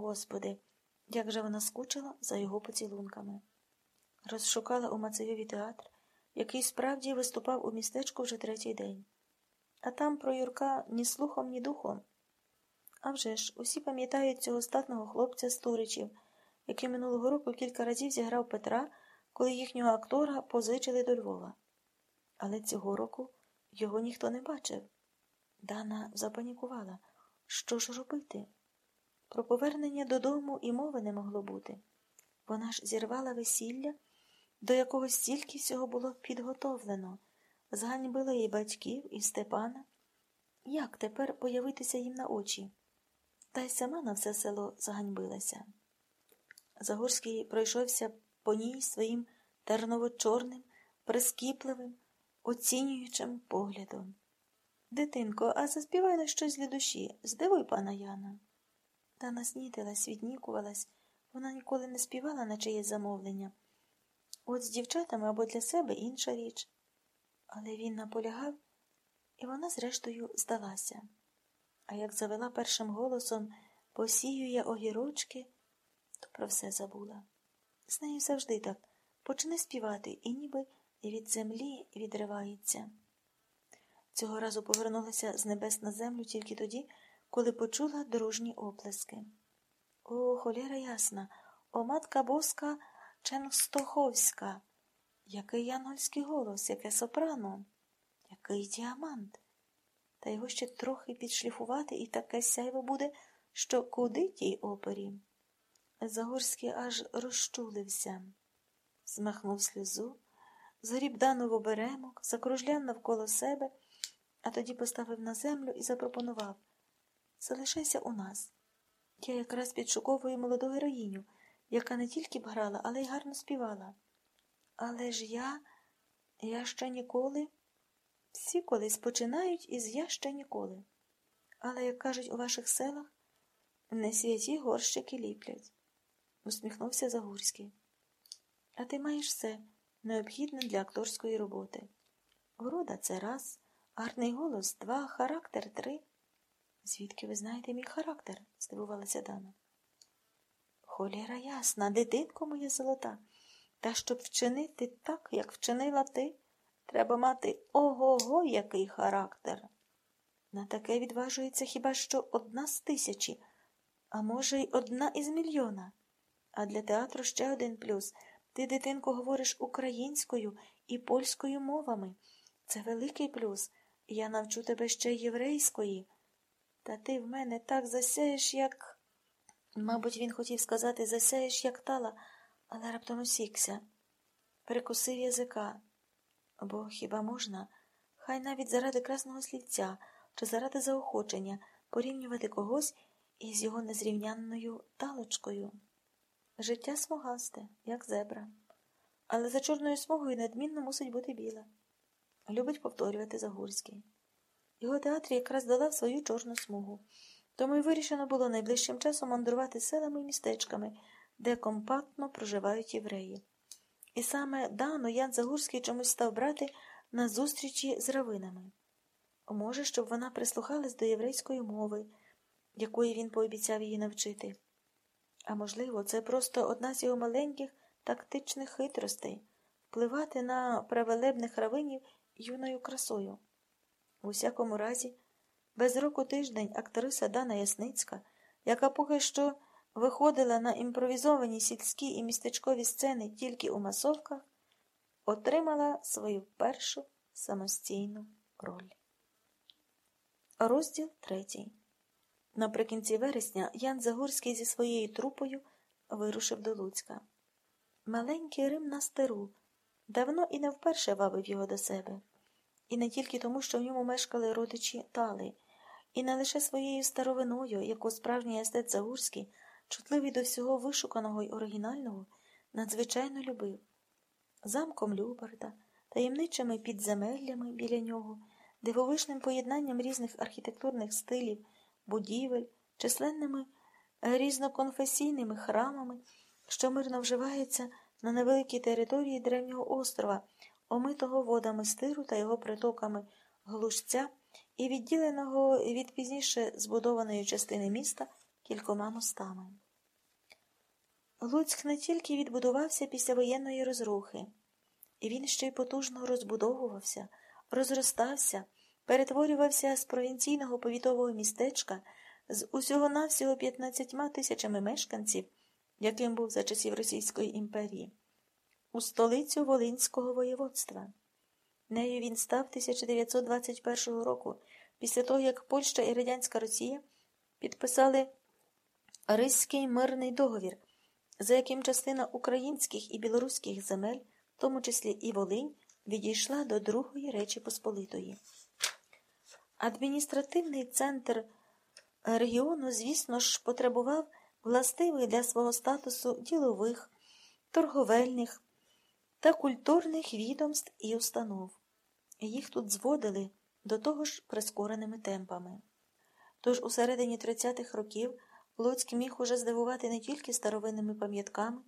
Господи, як же вона скучила за його поцілунками. Розшукала у Мацевєві театр, який справді виступав у містечку вже третій день. А там про Юрка ні слухом, ні духом. А вже ж, усі пам'ятають цього статного хлопця з Туричів, який минулого року кілька разів зіграв Петра, коли їхнього актора позичили до Львова. Але цього року його ніхто не бачив. Дана запанікувала. Що ж робити? Про повернення додому і мови не могло бути. Вона ж зірвала весілля, до якого стільки всього було підготовлено, зганьбила їй батьків і Степана. Як тепер появитися їм на очі? Та й сама на все село зганьбилася. Загорський пройшовся по ній своїм терново-чорним, прискіпливим, оцінюючим поглядом. Дитинко, а заспівай на щось для душі, здивуй пана Яна. Та наснітилась, віднікувалась, вона ніколи не співала на чиєсь замовлення. От з дівчатами або для себе інша річ. Але він наполягав, і вона, зрештою, здалася. А як завела першим голосом посіює огірочки, то про все забула. З нею завжди так почне співати і ніби від землі відривається. Цього разу повернулася з небес на землю тільки тоді, коли почула дружні оплески. О, холєра ясна, о матка боска Ченстоховська, який янгольський голос, яке сопрано, який діамант. Та його ще трохи підшліфувати, і таке сяйво буде, що куди тій опері. Загорський аж розчулився, змахнув сльозу, згріб дану в оберемок, закружляв навколо себе а тоді поставив на землю і запропонував залишайся у нас. Я якраз підшуковую молоду героїню, яка не тільки б грала, але й гарно співала. Але ж я, я ще ніколи. Всі колись починають із я ще ніколи. Але, як кажуть у ваших селах, не святі горщики ліплять, усміхнувся Загурський. А ти маєш все необхідне для акторської роботи. Врода це раз. Гарний голос два, характер три. Звідки ви знаєте мій характер? здивувалася Дана. Холєра ясна, дитинко моя золота. Та щоб вчинити так, як вчинила ти, треба мати ого го який характер. На таке відважується хіба що одна з тисячі, а може, й одна із мільйона. А для театру ще один плюс. Ти, дитинко, говориш українською і польською мовами. Це великий плюс. Я навчу тебе ще єврейської. Та ти в мене так засяєш, як. Мабуть, він хотів сказати засяєш, як тала, але раптом осікся, перекусив язика. Бо хіба можна, хай навіть заради красного слівця чи заради заохочення порівнювати когось із його незрівнянною талочкою. Життя смугасте, як зебра, але за чорною смугою надмінно мусить бути біла любить повторювати Загурський. Його театр якраз долав свою чорну смугу, тому й вирішено було найближчим часом мандрувати селами і містечками, де компактно проживають євреї. І саме дано Ян Загурський чомусь став брати на зустрічі з равинами. Може, щоб вона прислухалась до єврейської мови, якої він пообіцяв її навчити. А можливо, це просто одна з його маленьких тактичних хитростей впливати на правелебних равинів юною красою. У всякому разі, без року тиждень актриса Дана Ясницька, яка поки що виходила на імпровізовані сільські і містечкові сцени тільки у масовках, отримала свою першу самостійну роль. Розділ третій. Наприкінці вересня Ян Загорський зі своєю трупою вирушив до Луцька. Маленький Рим на стеру давно і не вперше вабив його до себе. І не тільки тому, що в ньому мешкали родичі тали, і не лише своєю старовиною, яку справжній естет Загурський, чутливий до всього вишуканого й оригінального, надзвичайно любив. Замком Любарда, таємничими підземеллями біля нього, дивовижним поєднанням різних архітектурних стилів, будівель, численними різноконфесійними храмами, що мирно вживаються на невеликій території древнього острова омитого водами стиру та його притоками глушця і відділеного від пізніше збудованої частини міста кількома мостами. Луцьк не тільки відбудувався після воєнної розрухи, він ще й потужно розбудовувався, розростався, перетворювався з провінційного повітового містечка з усього-навсього 15 тисячами мешканців, яким був за часів Російської імперії, у столицю Волинського воєводства. Нею він став 1921 року, після того, як Польща і Радянська Росія підписали Ризький мирний договір, за яким частина українських і білоруських земель, в тому числі і Волинь, відійшла до Другої Речі Посполитої. Адміністративний центр регіону, звісно ж, потребував властивих для свого статусу ділових, торговельних та культурних відомств і установ. Їх тут зводили до того ж прискореними темпами. Тож у середині 30-х років Луцьк міг уже здивувати не тільки старовинними пам'ятками,